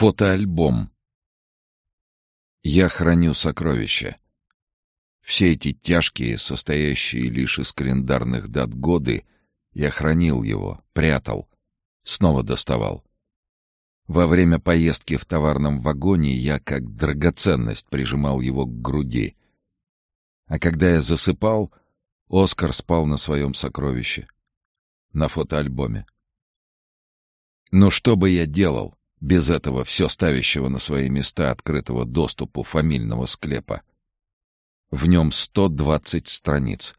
Фотоальбом. Я храню сокровища. Все эти тяжкие, состоящие лишь из календарных дат годы, я хранил его, прятал, снова доставал. Во время поездки в товарном вагоне я как драгоценность прижимал его к груди. А когда я засыпал, Оскар спал на своем сокровище. На фотоальбоме. Но что бы я делал без этого все ставящего на свои места открытого доступу фамильного склепа? В нем 120 страниц.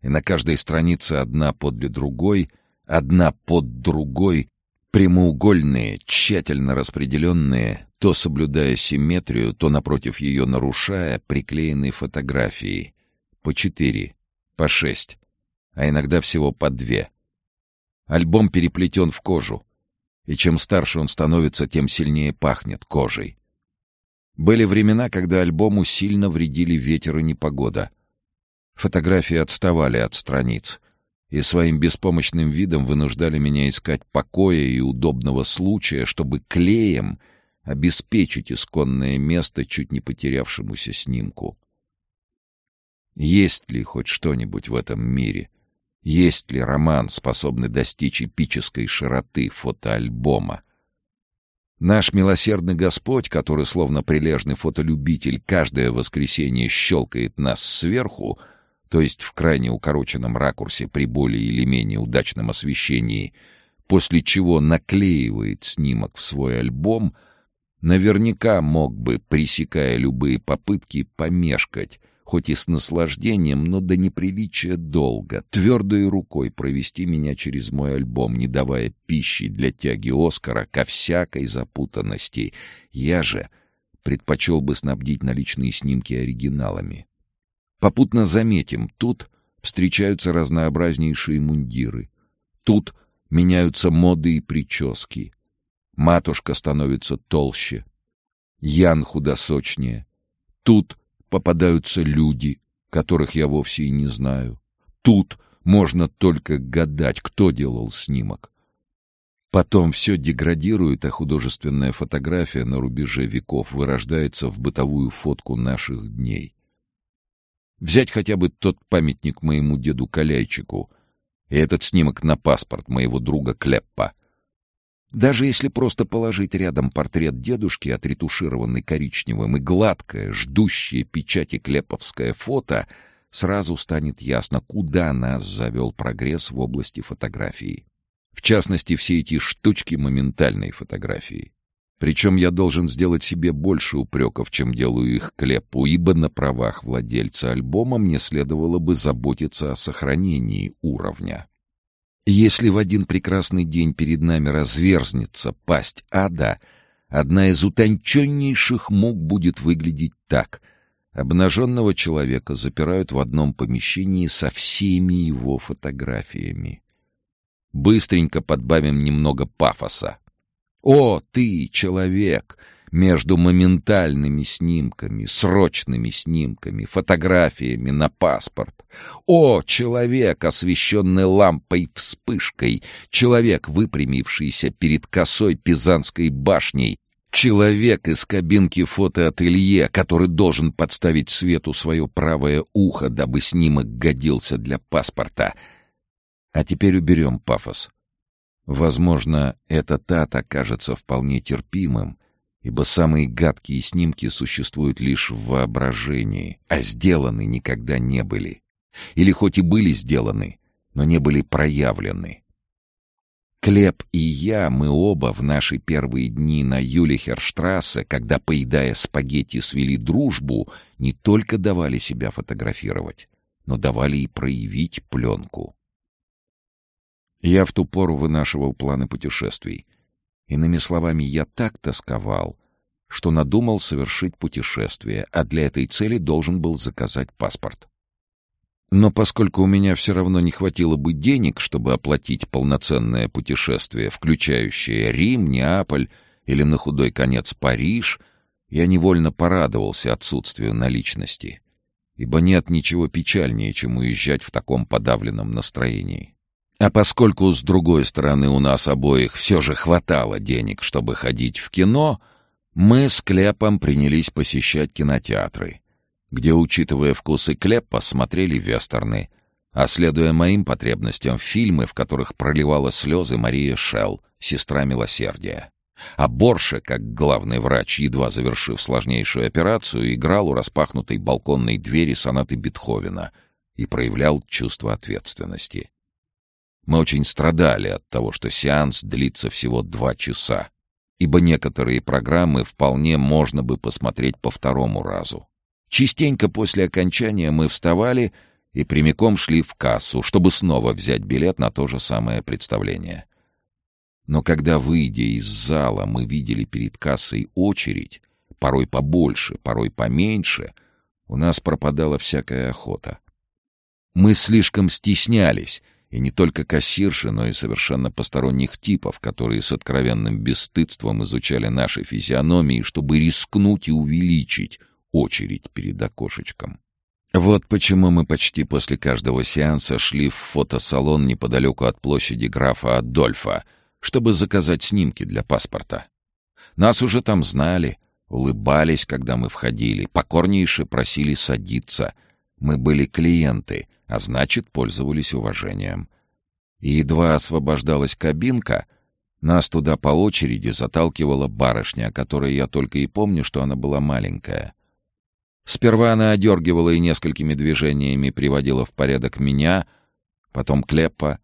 И на каждой странице одна подле другой, одна под другой, прямоугольные, тщательно распределенные, то соблюдая симметрию, то напротив ее нарушая, приклеенные фотографии. По четыре, по шесть, а иногда всего по две. Альбом переплетен в кожу, и чем старше он становится, тем сильнее пахнет кожей. Были времена, когда альбому сильно вредили ветер и непогода. Фотографии отставали от страниц и своим беспомощным видом вынуждали меня искать покоя и удобного случая, чтобы клеем обеспечить исконное место чуть не потерявшемуся снимку. Есть ли хоть что-нибудь в этом мире? Есть ли роман, способный достичь эпической широты фотоальбома? Наш милосердный Господь, который, словно прилежный фотолюбитель, каждое воскресенье щелкает нас сверху, то есть в крайне укороченном ракурсе при более или менее удачном освещении, после чего наклеивает снимок в свой альбом, наверняка мог бы, пресекая любые попытки, помешкать, хоть и с наслаждением, но до неприличия долго, твердой рукой провести меня через мой альбом, не давая пищи для тяги Оскара ко всякой запутанности. Я же предпочел бы снабдить наличные снимки оригиналами. Попутно заметим, тут встречаются разнообразнейшие мундиры. Тут меняются моды и прически. Матушка становится толще. Ян худосочнее. Тут попадаются люди, которых я вовсе и не знаю. Тут можно только гадать, кто делал снимок. Потом все деградирует, а художественная фотография на рубеже веков вырождается в бытовую фотку наших дней. Взять хотя бы тот памятник моему деду Каляйчику и этот снимок на паспорт моего друга Клеппа — даже если просто положить рядом портрет дедушки, отретушированный коричневым, и гладкое, ждущее печати клеповское фото, сразу станет ясно, куда нас завел прогресс в области фотографии. В частности, все эти штучки моментальной фотографии. Причем я должен сделать себе больше упреков, чем делаю их Клепу, ибо на правах владельца альбома мне следовало бы заботиться о сохранении уровня. Если в один прекрасный день перед нами разверзнется пасть ада, одна из утонченнейших мук будет выглядеть так. Обнаженного человека запирают в одном помещении со всеми его фотографиями. Быстренько подбавим немного пафоса. «О, ты, человек!» Между моментальными снимками, срочными снимками, фотографиями на паспорт. О, человек, освещенный лампой вспышкой, человек, выпрямившийся перед косой Пизанской башней, Человек из кабинки фотоателье, который должен подставить свету свое правое ухо, дабы снимок годился для паспорта. А теперь уберем пафос. Возможно, этот ад окажется вполне терпимым, ибо самые гадкие снимки существуют лишь в воображении, а сделаны никогда не были. Или хоть и были сделаны, но не были проявлены. Клеп и я, мы оба в наши первые дни на Юлихерштрассе, когда, поедая спагетти, свели дружбу, не только давали себя фотографировать, но давали и проявить пленку. Я в ту пору вынашивал планы путешествий — Иными словами, я так тосковал, что надумал совершить путешествие, а для этой цели должен был заказать паспорт. Но поскольку у меня все равно не хватило бы денег, чтобы оплатить полноценное путешествие, включающее Рим, Неаполь или на худой конец Париж, я невольно порадовался отсутствию наличности, ибо нет ничего печальнее, чем уезжать в таком подавленном настроении. А поскольку, с другой стороны, у нас обоих все же хватало денег, чтобы ходить в кино, мы с Клепом принялись посещать кинотеатры, где, учитывая вкусы Клепа, смотрели вестерны, а следуя моим потребностям, фильмы, в которых проливала слезы Мария Шелл, сестра милосердия. А Борше, как главный врач, едва завершив сложнейшую операцию, играл у распахнутой балконной двери сонаты Бетховена и проявлял чувство ответственности. Мы очень страдали от того, что сеанс длится всего два часа, ибо некоторые программы вполне можно бы посмотреть по второму разу. Частенько после окончания мы вставали и прямиком шли в кассу, чтобы снова взять билет на то же самое представление. Но когда, выйдя из зала, мы видели перед кассой очередь, порой побольше, порой поменьше, у нас пропадала всякая охота. Мы слишком стеснялись и не только кассирши, но и совершенно посторонних типов, которые с откровенным бесстыдством изучали наши физиономии, чтобы рискнуть и увеличить очередь перед окошечком. Вот почему мы почти после каждого сеанса шли в фотосалон неподалеку от площади графа Адольфа, чтобы заказать снимки для паспорта. Нас уже там знали, улыбались, когда мы входили, покорнейше просили садиться. Мы были клиенты, а значит, пользовались уважением. И едва освобождалась кабинка, нас туда по очереди заталкивала барышня, о которой я только и помню, что она была маленькая. Сперва она одергивала и несколькими движениями приводила в порядок меня, потом Клеппа,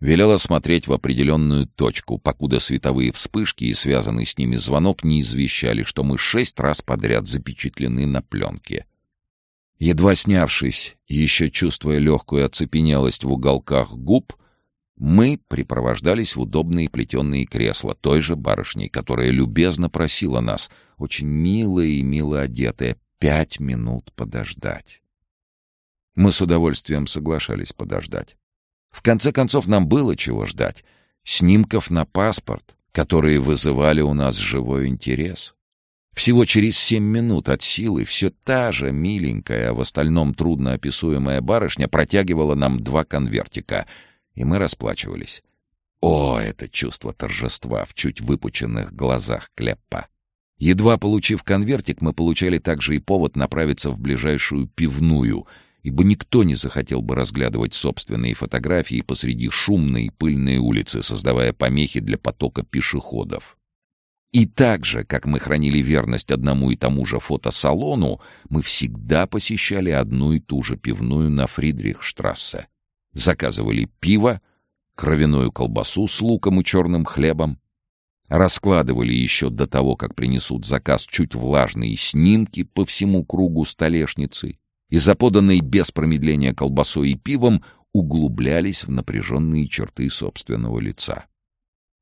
велела смотреть в определенную точку, покуда световые вспышки и связанный с ними звонок не извещали, что мы шесть раз подряд запечатлены на пленке. Едва снявшись, еще чувствуя легкую оцепенелость в уголках губ, мы припровождались в удобные плетеные кресла той же барышни, которая любезно просила нас, очень милая и мило одетая, пять минут подождать. Мы с удовольствием соглашались подождать. В конце концов, нам было чего ждать. Снимков на паспорт, которые вызывали у нас живой интерес. Всего через семь минут от силы все та же миленькая, а в остальном трудно описуемая барышня протягивала нам два конвертика, и мы расплачивались. О, это чувство торжества в чуть выпученных глазах Клеппа! Едва получив конвертик, мы получали также и повод направиться в ближайшую пивную, ибо никто не захотел бы разглядывать собственные фотографии посреди шумной и пыльной улицы, создавая помехи для потока пешеходов. И так же, как мы хранили верность одному и тому же фотосалону, мы всегда посещали одну и ту же пивную на Фридрихштрассе. Заказывали пиво, кровяную колбасу с луком и черным хлебом, раскладывали еще до того, как принесут заказ чуть влажные снимки по всему кругу столешницы и за поданной без промедления колбасой и пивом углублялись в напряженные черты собственного лица.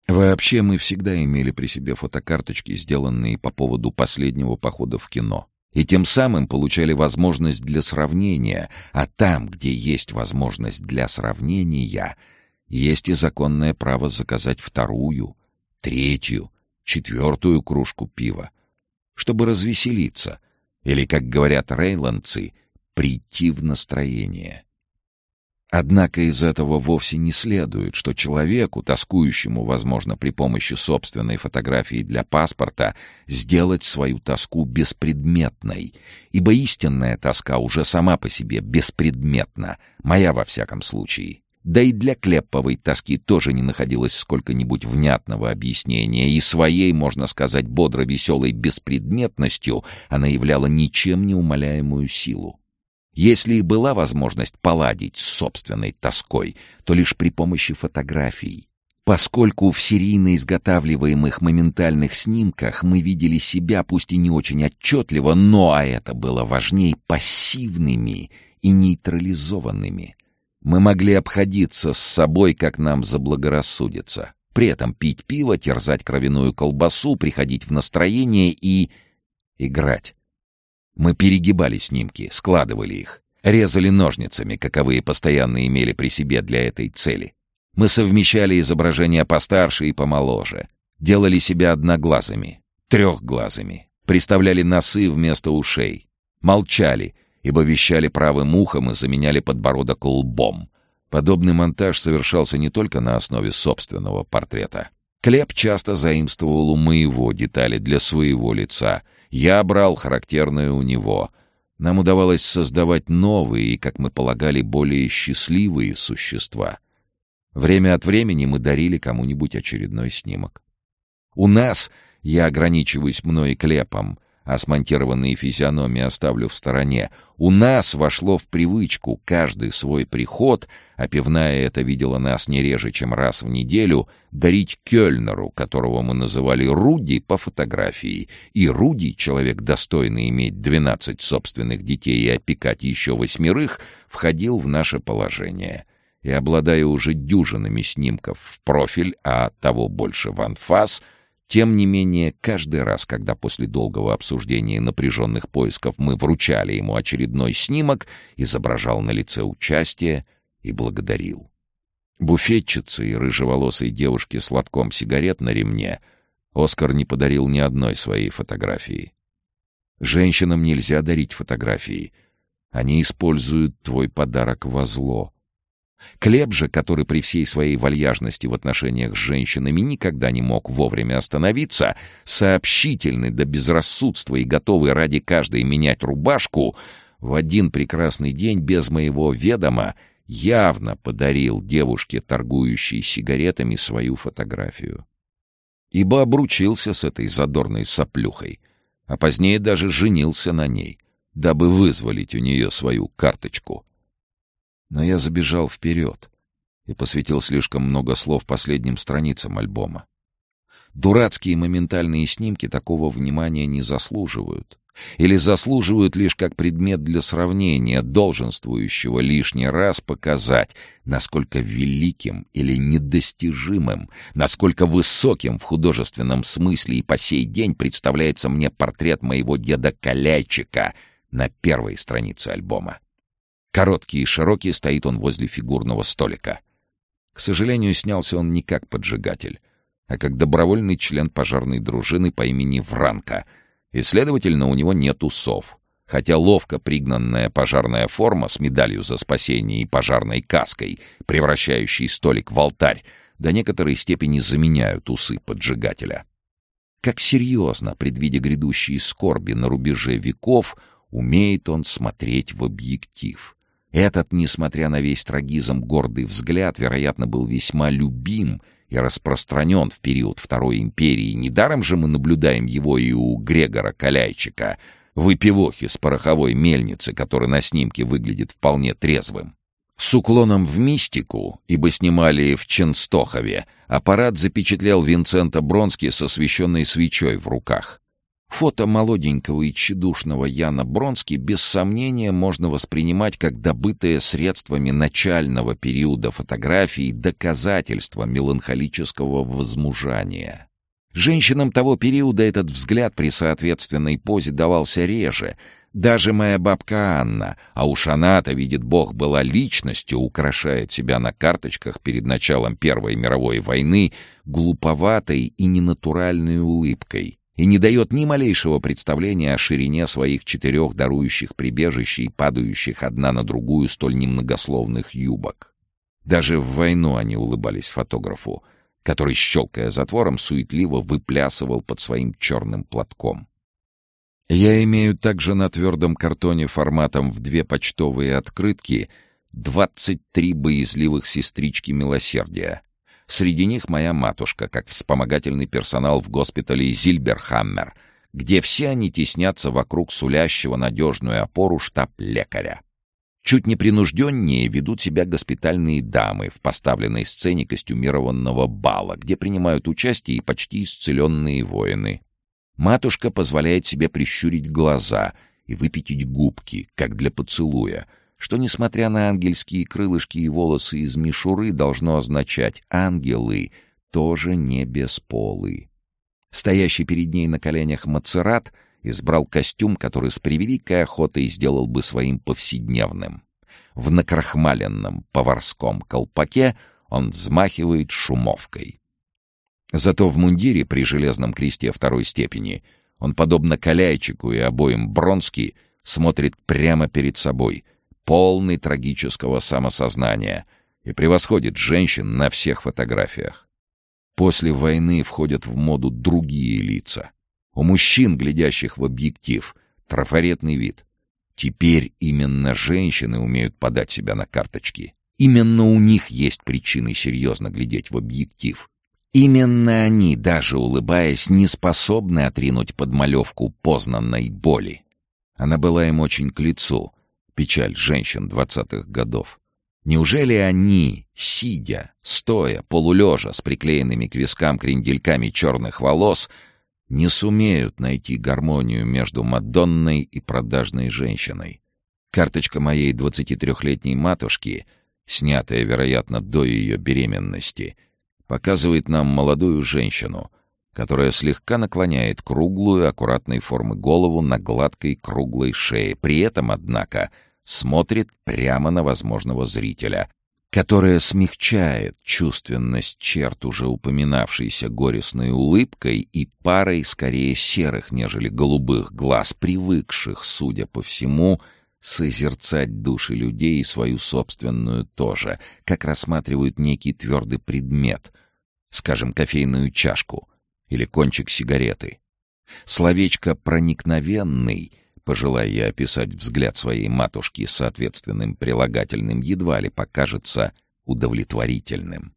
Вообще мы всегда имели при себе фотокарточки, сделанные по поводу последнего похода в кино. И тем самым получали возможность для сравнения, а там, где есть возможность для сравнения, есть и законное право заказать вторую, третью, четвертую кружку пива, чтобы развеселиться, или, как говорят рейландцы, прийти в настроение. Однако из этого вовсе не следует, что человеку, тоскующему, возможно, при помощи собственной фотографии для паспорта, сделать свою тоску беспредметной, ибо истинная тоска уже сама по себе беспредметна, моя во всяком случае. Да и для Клепповой тоски тоже не находилось сколько-нибудь внятного объяснения, и своей, можно сказать, бодро-веселой беспредметностью она являла ничем не умаляемую силу. Если и была возможность поладить с собственной тоской, то лишь при помощи фотографий. Поскольку в серийно изготавливаемых моментальных снимках мы видели себя, пусть и не очень отчетливо, но, а это было важней, пассивными и нейтрализованными. Мы могли обходиться с собой, как нам заблагорассудится. При этом пить пиво, терзать кровяную колбасу, приходить в настроение и... играть. Мы перегибали снимки, складывали их, резали ножницами, каковые постоянно имели при себе для этой цели. Мы совмещали изображения постарше и помоложе, делали себя одноглазыми, трехглазыми, приставляли носы вместо ушей, молчали, ибо вещали правым ухом и заменяли подбородок лбом. Подобный монтаж совершался не только на основе собственного портрета. Клеп часто заимствовал у моего детали для своего лица. Я брал характерное у него. Нам удавалось создавать новые и, как мы полагали, более счастливые существа. Время от времени мы дарили кому-нибудь очередной снимок. У нас, я ограничиваюсь мной клепом, а смонтированные физиономии оставлю в стороне. У нас вошло в привычку каждый свой приход, а пивная это видела нас не реже, чем раз в неделю, дарить Кёльнеру, которого мы называли Руди по фотографии. И Руди, человек достойный иметь двенадцать собственных детей и опекать еще восьмерых, входил в наше положение. И, обладая уже дюжинами снимков в профиль, а того больше в анфас — тем не менее, каждый раз, когда после долгого обсуждения и напряженных поисков мы вручали ему очередной снимок, изображал на лице участие и благодарил. Буфетчице и рыжеволосой девушке с лотком сигарет на ремне Оскар не подарил ни одной своей фотографии. Женщинам нельзя дарить фотографии. Они используют твой подарок во зло — Клеб же, который при всей своей вальяжности в отношениях с женщинами никогда не мог вовремя остановиться, сообщительный до безрассудства и готовый ради каждой менять рубашку, в один прекрасный день без моего ведома явно подарил девушке, торгующей сигаретами, свою фотографию. Ибо обручился с этой задорной соплюхой, а позднее даже женился на ней, дабы вызволить у нее свою карточку — но я забежал вперед и посвятил слишком много слов последним страницам альбома. Дурацкие моментальные снимки такого внимания не заслуживают. Или заслуживают лишь как предмет для сравнения, долженствующего лишний раз показать, насколько великим или недостижимым, насколько высоким в художественном смысле и по сей день представляется мне портрет моего деда Каляйчика на первой странице альбома. Короткий и широкий стоит он возле фигурного столика. К сожалению, снялся он не как поджигатель, а как добровольный член пожарной дружины по имени Вранка, и, следовательно, у него нет усов. Хотя ловко пригнанная пожарная форма с медалью за спасение и пожарной каской, превращающей столик в алтарь, до некоторой степени заменяют усы поджигателя. Как серьезно, предвидя грядущие скорби на рубеже веков, умеет он смотреть в объектив. Этот, несмотря на весь трагизм, гордый взгляд, вероятно, был весьма любим и распространен в период Второй империи. Недаром же мы наблюдаем его и у Грегора Каляйчика, выпивохи с пороховой мельницы, который на снимке выглядит вполне трезвым. С уклоном в мистику, ибо снимали в Ченстохове, аппарат запечатлел Винцента Бронски со освещенной свечой в руках. Фото молоденького и тщедушного Яна Бронски без сомнения можно воспринимать как добытое средствами начального периода фотографии доказательство меланхолического возмужания. Женщинам того периода этот взгляд при соответственной позе давался реже. Даже моя бабка Анна, а уж она-то, видит Бог, была личностью, украшает себя на карточках перед началом Первой мировой войны глуповатой и ненатуральной улыбкой и не дает ни малейшего представления о ширине своих четырех дарующих прибежищ и падающих одна на другую столь немногословных юбок. Даже в войну они улыбались фотографу, который, щелкая затвором, суетливо выплясывал под своим черным платком. Я имею также на твердом картоне форматом в две почтовые открытки 23 боязливых сестрички милосердия, Среди них моя матушка, как вспомогательный персонал в госпитале Зильберхаммер, где все они теснятся вокруг сулящего надежную опору штаб-лекаря. Чуть непринужденнее ведут себя госпитальные дамы в поставленной сцене костюмированного бала, где принимают участие и почти исцеленные воины. Матушка позволяет себе прищурить глаза и выпятить губки, как для поцелуя — что, несмотря на ангельские крылышки и волосы из мишуры, должно означать «ангелы» тоже не бесполы. Стоящий перед ней на коленях Мацерат избрал костюм, который с превеликой охотой сделал бы своим повседневным. В накрахмаленном поварском колпаке он взмахивает шумовкой. Зато в мундире при железном кресте второй степени он, подобно Каляйчику и обоим Бронски, смотрит прямо перед собой — полный трагического самосознания, и превосходит женщин на всех фотографиях. После войны входят в моду другие лица. У мужчин, глядящих в объектив, трафаретный вид. Теперь именно женщины умеют подать себя на карточки. Именно у них есть причины серьезно глядеть в объектив. Именно они, даже улыбаясь, не способны отринуть подмалевку познанной боли. Она была им очень к лицу, печаль женщин двадцатых годов. Неужели они, сидя, стоя, полулежа, с приклеенными к вискам крендельками черных волос, не сумеют найти гармонию между Мадонной и продажной женщиной? Карточка моей 23-летней матушки, снятая, вероятно, до ее беременности, показывает нам молодую женщину, которая слегка наклоняет круглую, аккуратной формы голову на гладкой круглой шее. При этом, однако, — смотрит прямо на возможного зрителя, которая смягчает чувственность черт уже упоминавшейся горестной улыбкой и парой скорее серых, нежели голубых глаз, привыкших, судя по всему, созерцать души людей и свою собственную тоже, как рассматривают некий твердый предмет, скажем, кофейную чашку или кончик сигареты. Словечко «проникновенный» — Пожелая я описать взгляд своей матушки соответственным прилагательным, едва ли покажется удовлетворительным.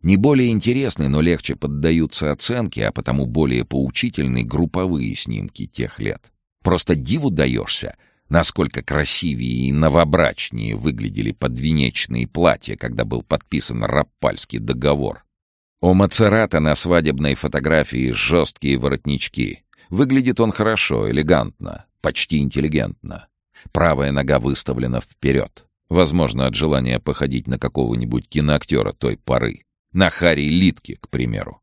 Не более интересны, но легче поддаются оценке, а потому более поучительны групповые снимки тех лет. Просто диву даешься, насколько красивее и новобрачнее выглядели подвенечные платья, когда был подписан Раппальский договор. У Мацерата на свадебной фотографии жесткие воротнички. Выглядит он хорошо, элегантно, почти интеллигентно. Правая нога выставлена вперед. Возможно, от желания походить на какого-нибудь киноактера той поры. На Харри Литке, к примеру.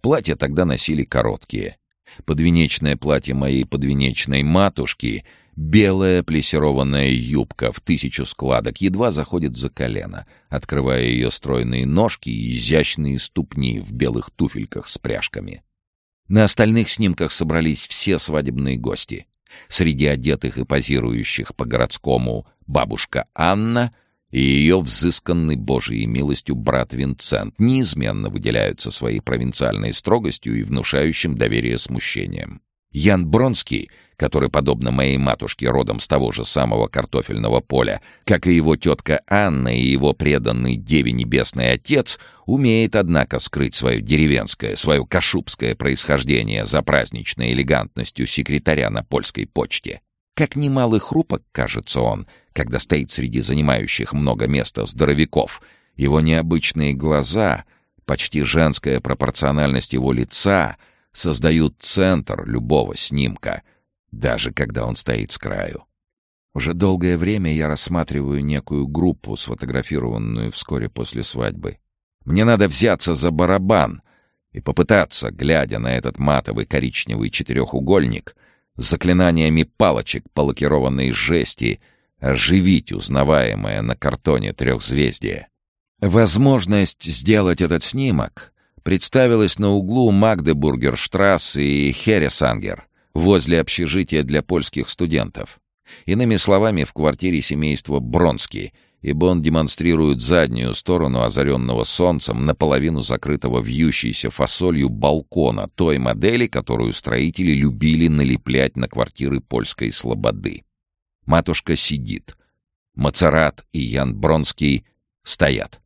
Платья тогда носили короткие. Подвенечное платье моей подвенечной матушки, белая плессированная юбка в тысячу складок, едва заходит за колено, открывая ее стройные ножки и изящные ступни в белых туфельках с пряжками. На остальных снимках собрались все свадебные гости. Среди одетых и позирующих по-городскому бабушка Анна и ее взысканный Божией милостью брат Винцент неизменно выделяются своей провинциальной строгостью и внушающим доверие смущением. Ян Бронский который, подобно моей матушке, родом с того же самого картофельного поля, как и его тетка Анна и его преданный Деве Небесный Отец, умеет, однако, скрыть свое деревенское, свое кашубское происхождение за праздничной элегантностью секретаря на польской почте. Как немалый хрупок, кажется он, когда стоит среди занимающих много места здоровяков. Его необычные глаза, почти женская пропорциональность его лица создают центр любого снимка — даже когда он стоит с краю. Уже долгое время я рассматриваю некую группу, сфотографированную вскоре после свадьбы. Мне надо взяться за барабан и попытаться, глядя на этот матовый коричневый четырехугольник, с заклинаниями палочек по лакированной жести оживить узнаваемое на картоне трехзвездие. Возможность сделать этот снимок представилась на углу Магдебургерштрассе и Хересангер — возле общежития для польских студентов. Иными словами, в квартире семейства Бронский, ибо он демонстрирует заднюю сторону озаренного солнцем, наполовину закрытого вьющейся фасолью балкона той модели, которую строители любили налеплять на квартиры польской слободы. Матушка сидит. Мацарат и Ян Бронский стоят.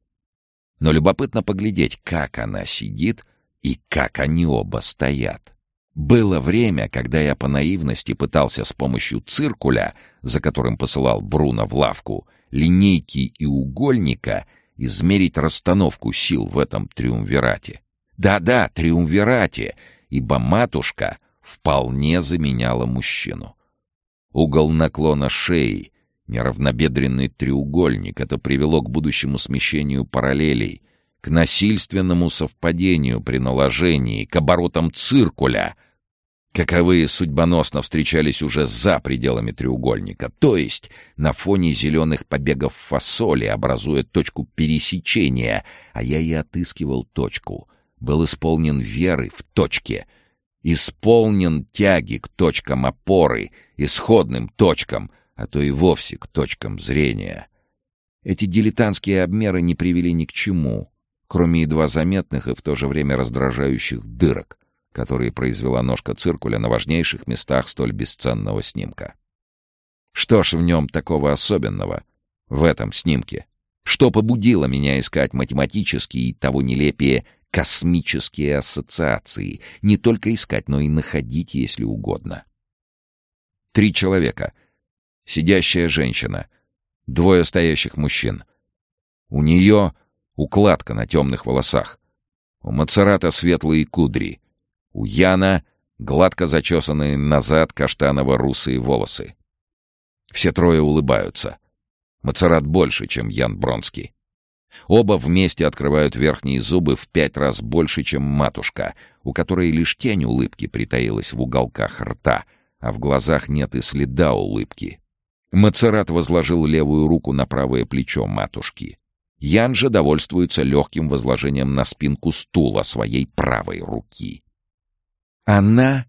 Но любопытно поглядеть, как она сидит и как они оба стоят. Было время, когда я по наивности пытался с помощью циркуля, за которым посылал Бруно в лавку, линейки и угольника измерить расстановку сил в этом триумвирате. Да-да, триумвирате, ибо матушка вполне заменяла мужчину. Угол наклона шеи, неравнобедренный треугольник, это привело к будущему смещению параллелей, к насильственному совпадению при наложении, к оборотам циркуля, каковые судьбоносно встречались уже за пределами треугольника, то есть на фоне зеленых побегов фасоли, образуя точку пересечения, а я и отыскивал точку, был исполнен веры в точке, исполнен тяги к точкам опоры, исходным точкам, а то и вовсе к точкам зрения. Эти дилетантские обмеры не привели ни к чему, кроме едва заметных и в то же время раздражающих дырок, которые произвела ножка циркуля на важнейших местах столь бесценного снимка. Что ж в нем такого особенного, в этом снимке? Что побудило меня искать математические и того нелепее космические ассоциации, не только искать, но и находить, если угодно? Три человека. Сидящая женщина. Двое стоящих мужчин. У нее укладка на темных волосах. У Мацерата светлые кудри. У Яна гладко зачесанные назад каштаново-русые волосы. Все трое улыбаются. Мацерат больше, чем Ян Бронский. Оба вместе открывают верхние зубы в пять раз больше, чем матушка, у которой лишь тень улыбки притаилась в уголках рта, а в глазах нет и следа улыбки. Мацерат возложил левую руку на правое плечо матушки. Ян же довольствуется легким возложением на спинку стула своей правой руки. Она,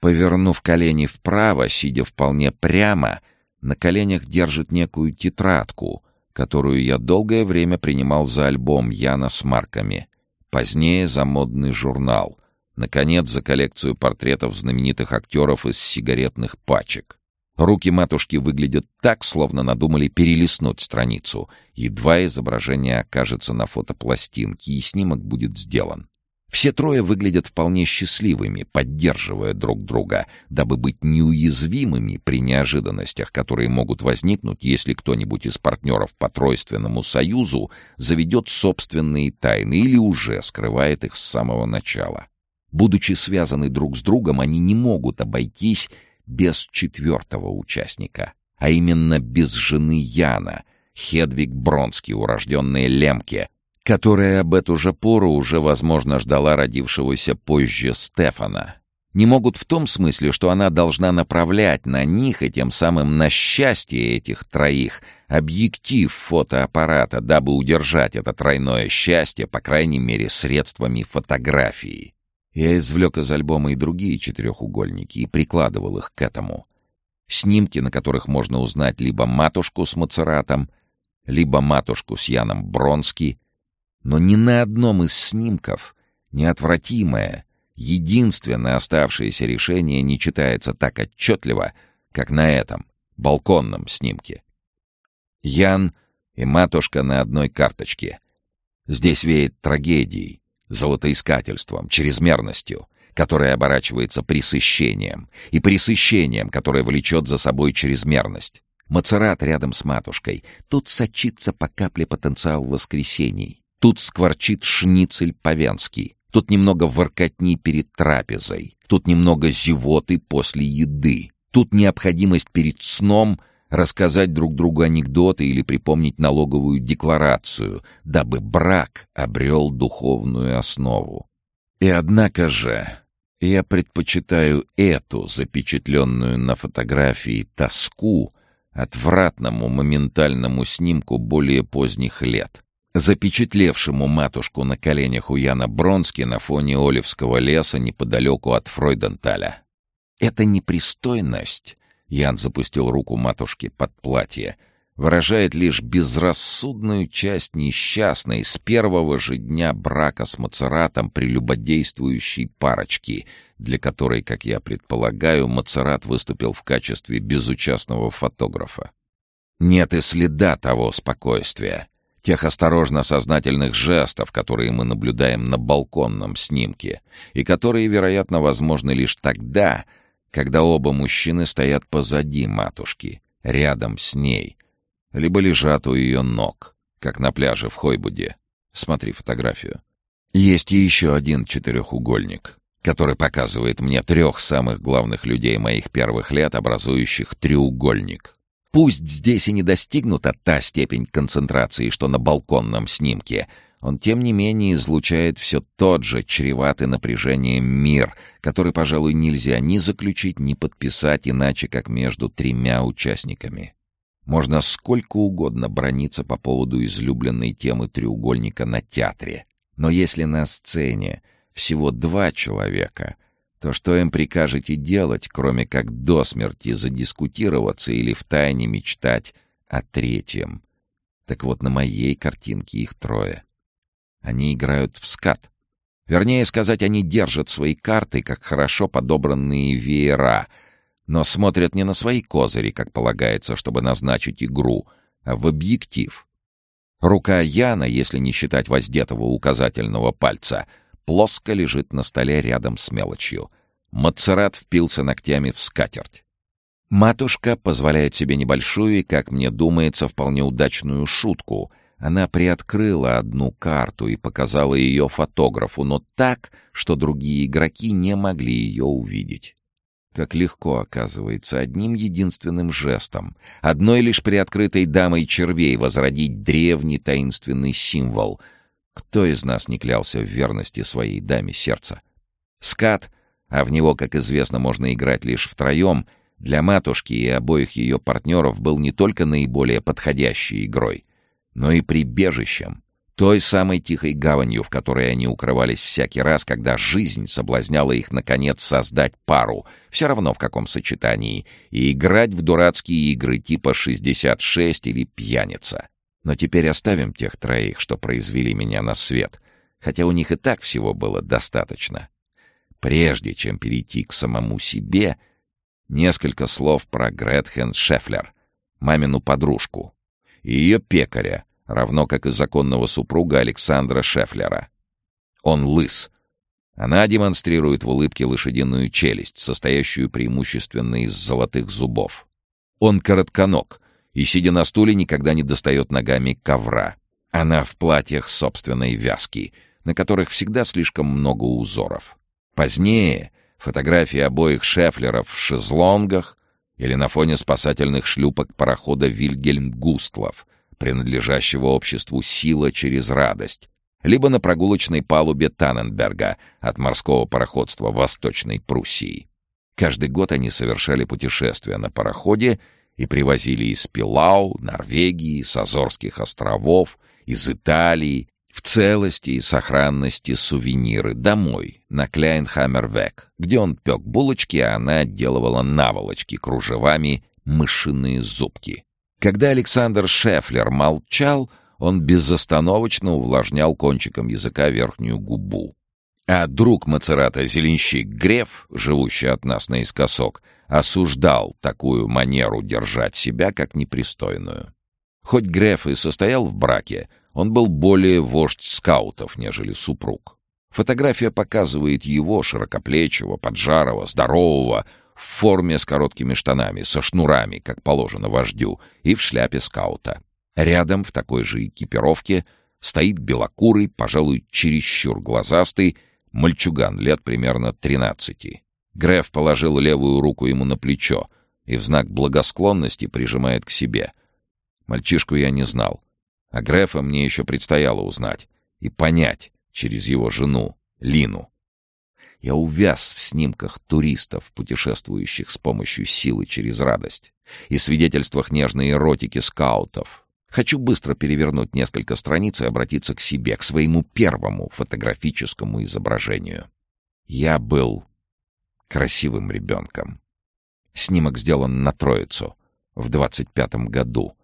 повернув колени вправо, сидя вполне прямо, на коленях держит некую тетрадку, которую я долгое время принимал за альбом Яна с марками, позднее за модный журнал, наконец за коллекцию портретов знаменитых актеров из сигаретных пачек. Руки матушки выглядят так, словно надумали перелистнуть страницу. Едва изображение окажется на фотопластинке, и снимок будет сделан. Все трое выглядят вполне счастливыми, поддерживая друг друга, дабы быть неуязвимыми при неожиданностях, которые могут возникнуть, если кто-нибудь из партнеров по тройственному союзу заведет собственные тайны или уже скрывает их с самого начала. Будучи связаны друг с другом, они не могут обойтись без четвертого участника, а именно без жены Яна, Хедвиг Бронский, урожденная Лемке, которая об эту же пору уже, возможно, ждала родившегося позже Стефана. Не могут в том смысле, что она должна направлять на них и тем самым на счастье этих троих объектив фотоаппарата, дабы удержать это тройное счастье, по крайней мере, средствами фотографии. Я извлек из альбома и другие четырехугольники и прикладывал их к этому. Снимки, на которых можно узнать либо матушку с Мацератом, либо матушку с Яном Бронски — но ни на одном из снимков неотвратимое, единственное оставшееся решение не читается так отчетливо, как на этом, балконном снимке. Ян и матушка на одной карточке. Здесь веет трагедией, золотоискательством, чрезмерностью, которая оборачивается пресыщением, и пресыщением, которое влечет за собой чрезмерность. Мацерат рядом с матушкой. Тут сочится по капле потенциал воскресений. Тут скворчит шницель по-венски. Тут немного воркотни перед трапезой. Тут немного зевоты после еды. Тут необходимость перед сном рассказать друг другу анекдоты или припомнить налоговую декларацию, дабы брак обрел духовную основу. И однако же я предпочитаю эту, запечатленную на фотографии, тоску, отвратному моментальному снимку более поздних лет запечатлевшему матушку на коленях у Яна Бронски на фоне Оливского леса неподалеку от Фройденталя. Эта непристойность, Ян запустил руку матушки под платье, выражает лишь безрассудную часть несчастной с первого же дня брака с Мацератом прелюбодействующей парочки, для которой, как я предполагаю, Мацерат выступил в качестве безучастного фотографа. Нет и следа того спокойствия, тех осторожно сознательных жестов, которые мы наблюдаем на балконном снимке, и которые, вероятно, возможны лишь тогда, когда оба мужчины стоят позади матушки, рядом с ней, либо лежат у ее ног, как на пляже в Хойбуде. Смотри фотографию. Есть еще один четырехугольник, который показывает мне трех самых главных людей моих первых лет, образующих треугольник. Пусть здесь и не достигнута та степень концентрации, что на балконном снимке, он, тем не менее, излучает все тот же чреватый напряжением мир, который, пожалуй, нельзя ни заключить, ни подписать иначе, как между тремя участниками. Можно сколько угодно брониться по поводу излюбленной темы треугольника на театре. Но если на сцене всего два человека, то что им прикажете делать, кроме как до смерти задискутироваться или втайне мечтать о третьем? Так вот, на моей картинке их трое. Они играют в скат. Вернее сказать, они держат свои карты, как хорошо подобранные веера, но смотрят не на свои козыри, как полагается, чтобы назначить игру, а в объектив. Рука Яна, если не считать воздетого указательного пальца, плоско лежит на столе рядом с мелочью. Мацерат впился ногтями в скатерть. Матушка позволяет себе небольшую и, как мне думается, вполне удачную шутку. Она приоткрыла одну карту и показала ее фотографу, но так, что другие игроки не могли ее увидеть. Как легко, оказывается, одним единственным жестом, одной лишь приоткрытой дамой червей возродить древний таинственный символ. Кто из нас не клялся в верности своей даме сердца? Скат, а в него, как известно, можно играть лишь втроем, для матушки и обоих ее партнеров был не только наиболее подходящей игрой, но и прибежищем, той самой тихой гаванью, в которой они укрывались всякий раз, когда жизнь соблазняла их, наконец, создать пару, все равно в каком сочетании, и играть в дурацкие игры типа «66» или «Пьяница». Но теперь оставим тех троих, что произвели меня на свет, хотя у них и так всего было достаточно. Прежде чем перейти к самому себе, несколько слов про Гретхен Шефлер, мамину подружку, и ее пекаря, равно как и законного супруга Александра Шефлера. Он лыс. Она демонстрирует в улыбке лошадиную челюсть, состоящую преимущественно из золотых зубов. Он коротконог и, сидя на стуле, никогда не достает ногами ковра. Она в платьях собственной вязки, на которых всегда слишком много узоров. Позднее фотографии обоих Шефлеров в шезлонгах или на фоне спасательных шлюпок парохода «Вильгельм Густлов», принадлежащего обществу «Сила через радость», либо на прогулочной палубе Танненберга от морского пароходства Восточной Пруссии. Каждый год они совершали путешествия на пароходе и привозили из Пилау, Норвегии, с Азорских островов, из Италии, в целости и сохранности сувениры домой, на Кляйнхаммервек, где он пек булочки, а она отделывала наволочки кружевами мышиные зубки. Когда Александр Шефлер молчал, он безостановочно увлажнял кончиком языка верхнюю губу. А друг Мацерата, зеленщик Греф, живущий от нас наискосок, осуждал такую манеру держать себя как непристойную. Хоть Греф и состоял в браке, он был более вождь скаутов, нежели супруг. Фотография показывает его, широкоплечего, поджарого, здорового, в форме с короткими штанами, со шнурами, как положено вождю, и в шляпе скаута. Рядом, в такой же экипировке, стоит белокурый, пожалуй, чересчур глазастый, мальчуган лет примерно тринадцати. Греф положил левую руку ему на плечо и в знак благосклонности прижимает к себе. Мальчишку я не знал, а Грефа мне еще предстояло узнать и понять через его жену, Лину. Я увяз в снимках туристов, путешествующих с помощью силы через радость, и свидетельствах нежной эротики скаутов. Хочу быстро перевернуть несколько страниц и обратиться к себе, к своему первому фотографическому изображению. Я был красивым ребенком. Снимок сделан на Троицу в двадцать пятом году.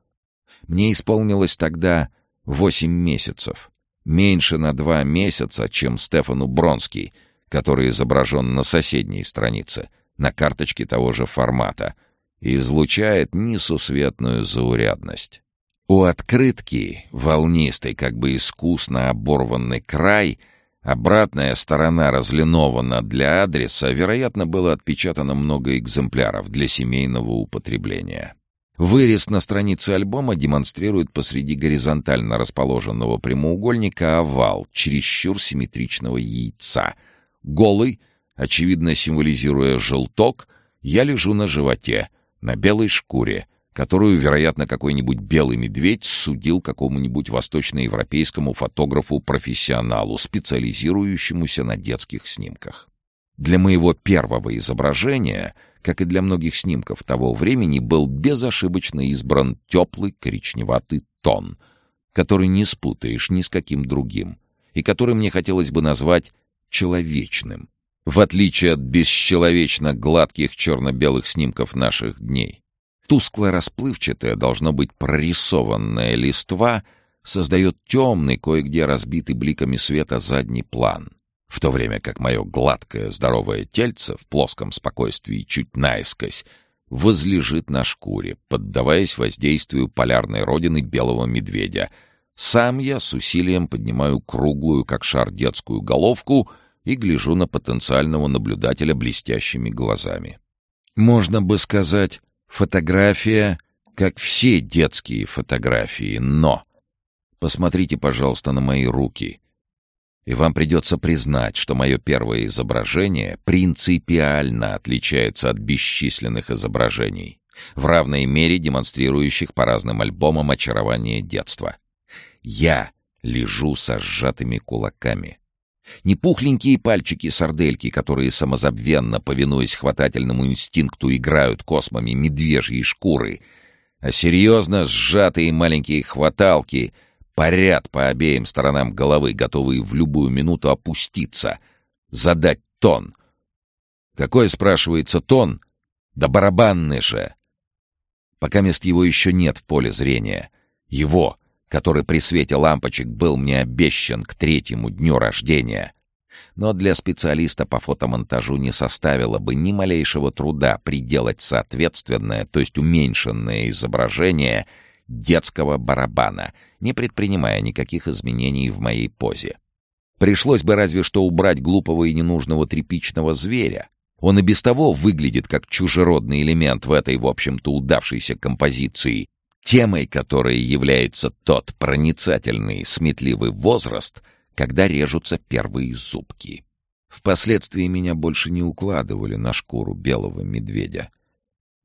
Мне исполнилось тогда восемь месяцев. Меньше на два месяца, чем Стефану Бронский — который изображен на соседней странице, на карточке того же формата, и излучает несусветную заурядность. У открытки, волнистый, как бы искусно оборванный край, обратная сторона разлинована для адреса, вероятно, было отпечатано много экземпляров для семейного употребления. Вырез на странице альбома демонстрирует посреди горизонтально расположенного прямоугольника овал чересчур симметричного яйца — Голый, очевидно символизируя желток, я лежу на животе, на белой шкуре, которую, вероятно, какой-нибудь белый медведь судил какому-нибудь восточноевропейскому фотографу-профессионалу, специализирующемуся на детских снимках. Для моего первого изображения, как и для многих снимков того времени, был безошибочно избран теплый коричневатый тон, который не спутаешь ни с каким другим, и который мне хотелось бы назвать человечным, в отличие от бесчеловечно гладких черно-белых снимков наших дней. Тускло-расплывчатая, должно быть прорисованная листва создает темный, кое-где разбитый бликами света задний план, в то время как мое гладкое, здоровое тельце в плоском спокойствии чуть наискось возлежит на шкуре, поддаваясь воздействию полярной родины белого медведя. Сам я с усилием поднимаю круглую, как шар, детскую головку и гляжу на потенциального наблюдателя блестящими глазами. Можно бы сказать, фотография, как все детские фотографии, но... Посмотрите, пожалуйста, на мои руки — и вам придется признать, что мое первое изображение принципиально отличается от бесчисленных изображений, в равной мере демонстрирующих по разным альбомам очарование детства. Я лежу со сжатыми кулаками. Не пухленькие пальчики-сардельки, которые самозабвенно, повинуясь хватательному инстинкту, играют космами медвежьей шкуры, а серьезно сжатые маленькие хваталки — парят по обеим сторонам головы, готовые в любую минуту опуститься, задать тон. Какой, спрашивается, тон? Да барабанный же! Пока мест его еще нет в поле зрения. Его, который при свете лампочек был мне обещан к третьему дню рождения. Но для специалиста по фотомонтажу не составило бы ни малейшего труда приделать соответственное, то есть уменьшенное изображение — детского барабана, не предпринимая никаких изменений в моей позе. Пришлось бы разве что убрать глупого и ненужного тряпичного зверя. Он и без того выглядит как чужеродный элемент в этой, в общем-то, удавшейся композиции, темой которой является тот проницательный, сметливый возраст, когда режутся первые зубки. Впоследствии меня больше не укладывали на шкуру белого медведя.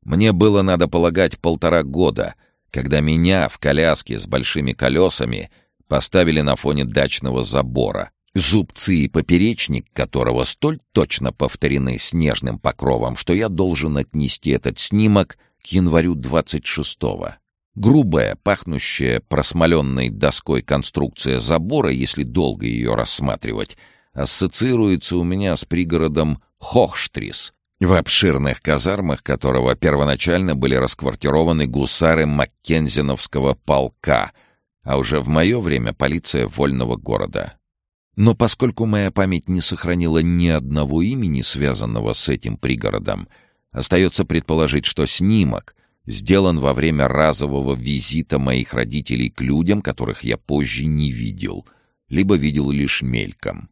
Мне было, надо полагать, полтора года — когда меня в коляске с большими колесами поставили на фоне дачного забора, зубцы и поперечник которого столь точно повторены снежным покровом, что я должен отнести этот снимок к январю 26-го. Грубая, пахнущая просмоленной доской конструкция забора, если долго ее рассматривать, ассоциируется у меня с пригородом Хохштрис, в обширных казармах которого первоначально были расквартированы гусары Маккензиновского полка, а уже в мое время полиция вольного города. Но поскольку моя память не сохранила ни одного имени, связанного с этим пригородом, остается предположить, что снимок сделан во время разового визита моих родителей к людям, которых я позже не видел, либо видел лишь мельком.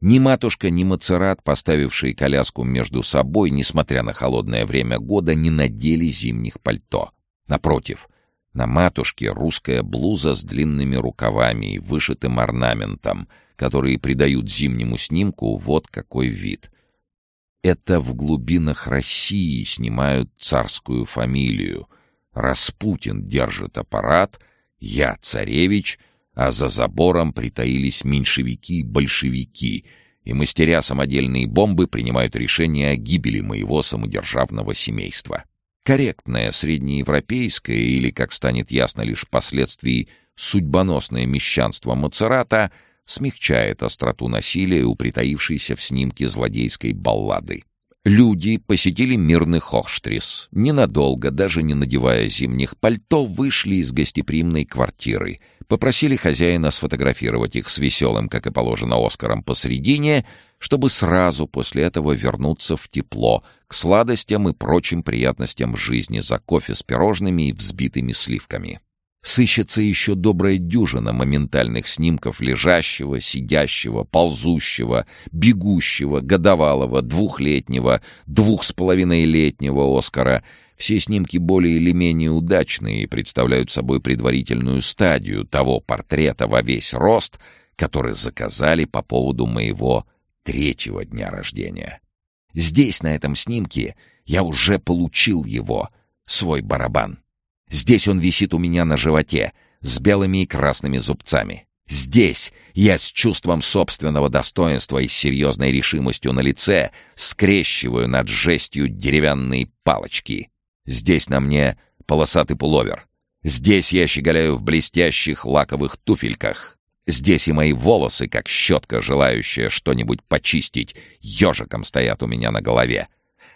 Ни матушка, ни Мацерат, поставившие коляску между собой, несмотря на холодное время года, не надели зимних пальто. Напротив, на матушке русская блуза с длинными рукавами и вышитым орнаментом, которые придают зимнему снимку вот какой вид. Это в глубинах России снимают царскую фамилию. Распутин держит аппарат, я царевич — а за забором притаились меньшевики и большевики, и мастеря самодельные бомбы принимают решение о гибели моего самодержавного семейства. Корректное среднеевропейское, или, как станет ясно лишь впоследствии, судьбоносное мещанство Мацерата смягчает остроту насилия у притаившейся в снимке злодейской баллады. Люди посетили мирный Хохштрис. Ненадолго, даже не надевая зимних пальто, вышли из гостеприимной квартиры — попросили хозяина сфотографировать их с веселым, как и положено, Оскаром посредине, чтобы сразу после этого вернуться в тепло, к сладостям и прочим приятностям жизни за кофе с пирожными и взбитыми сливками. Сыщется еще добрая дюжина моментальных снимков лежащего, сидящего, ползущего, бегущего, годовалого, двухлетнего, двух с половиной летнего Оскара — все снимки более или менее удачные и представляют собой предварительную стадию того портрета во весь рост, который заказали по поводу моего третьего дня рождения. Здесь, на этом снимке, я уже получил его, свой барабан. Здесь он висит у меня на животе, с белыми и красными зубцами. Здесь я с чувством собственного достоинства и серьезной решимостью на лице скрещиваю над жестью деревянные палочки. Здесь на мне полосатый пуловер. Здесь я щеголяю в блестящих лаковых туфельках. Здесь и мои волосы, как щетка, желающая что-нибудь почистить, ежиком стоят у меня на голове.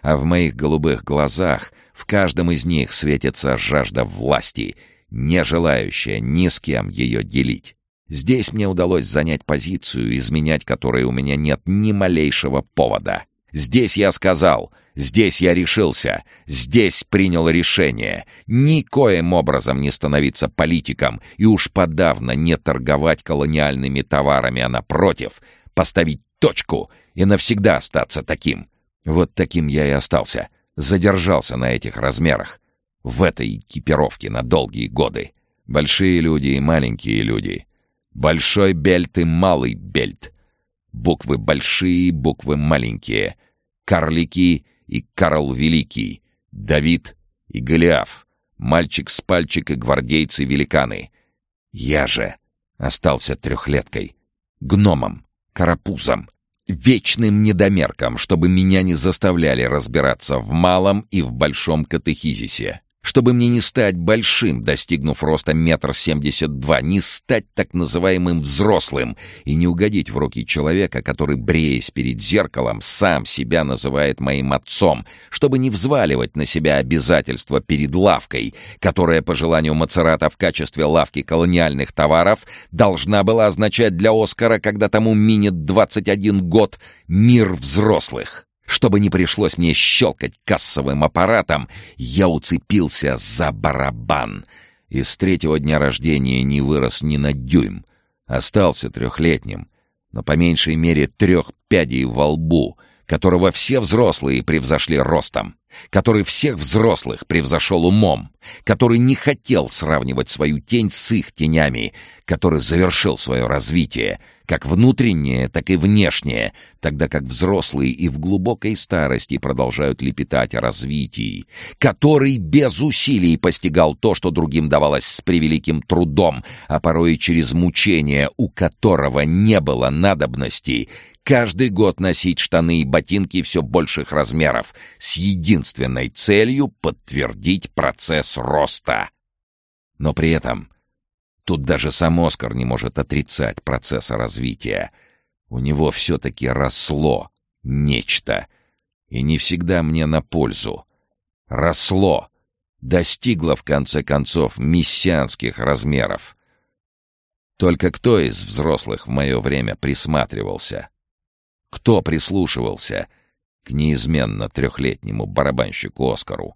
А в моих голубых глазах в каждом из них светится жажда власти, не желающая ни с кем ее делить. Здесь мне удалось занять позицию, изменять которой у меня нет ни малейшего повода. Здесь я сказал, здесь я решился, здесь принял решение. Никоим образом не становиться политиком и уж подавно не торговать колониальными товарами, а напротив, поставить точку и навсегда остаться таким. Вот таким я и остался. Задержался на этих размерах. В этой экипировке на долгие годы. Большие люди и маленькие люди. Большой бельт и малый бельт. Буквы большие, буквы маленькие. Карлики и Карл Великий. Давид и Голиаф. Мальчик с пальчик и гвардейцы-великаны. Я же остался трехлеткой. Гномом, карапузом, вечным недомерком, чтобы меня не заставляли разбираться в малом и в большом катехизисе. Чтобы мне не стать большим, достигнув роста метр семьдесят два, не стать так называемым взрослым и не угодить в руки человека, который, бреясь перед зеркалом, сам себя называет моим отцом, чтобы не взваливать на себя обязательства перед лавкой, которая, по желанию Мацерата в качестве лавки колониальных товаров, должна была означать для Оскара, когда тому минет 21 год, мир взрослых. Чтобы не пришлось мне щелкать кассовым аппаратом, я уцепился за барабан. И с третьего дня рождения не вырос ни на дюйм. Остался трехлетним, но по меньшей мере трех пядей во лбу, которого все взрослые превзошли ростом, который всех взрослых превзошел умом, который не хотел сравнивать свою тень с их тенями, который завершил свое развитие — как внутреннее, так и внешнее, тогда как взрослые и в глубокой старости продолжают лепетать о развитии, который без усилий постигал то, что другим давалось с превеликим трудом, а порой и через мучение, у которого не было надобности, каждый год носить штаны и ботинки все больших размеров, с единственной целью подтвердить процесс роста. Но при этом Тут даже сам Оскар не может отрицать процесса развития. У него все-таки росло нечто. И не всегда мне на пользу. Росло. Достигло, в конце концов, мессианских размеров. Только кто из взрослых в мое время присматривался? Кто прислушивался к неизменно трехлетнему барабанщику Оскару?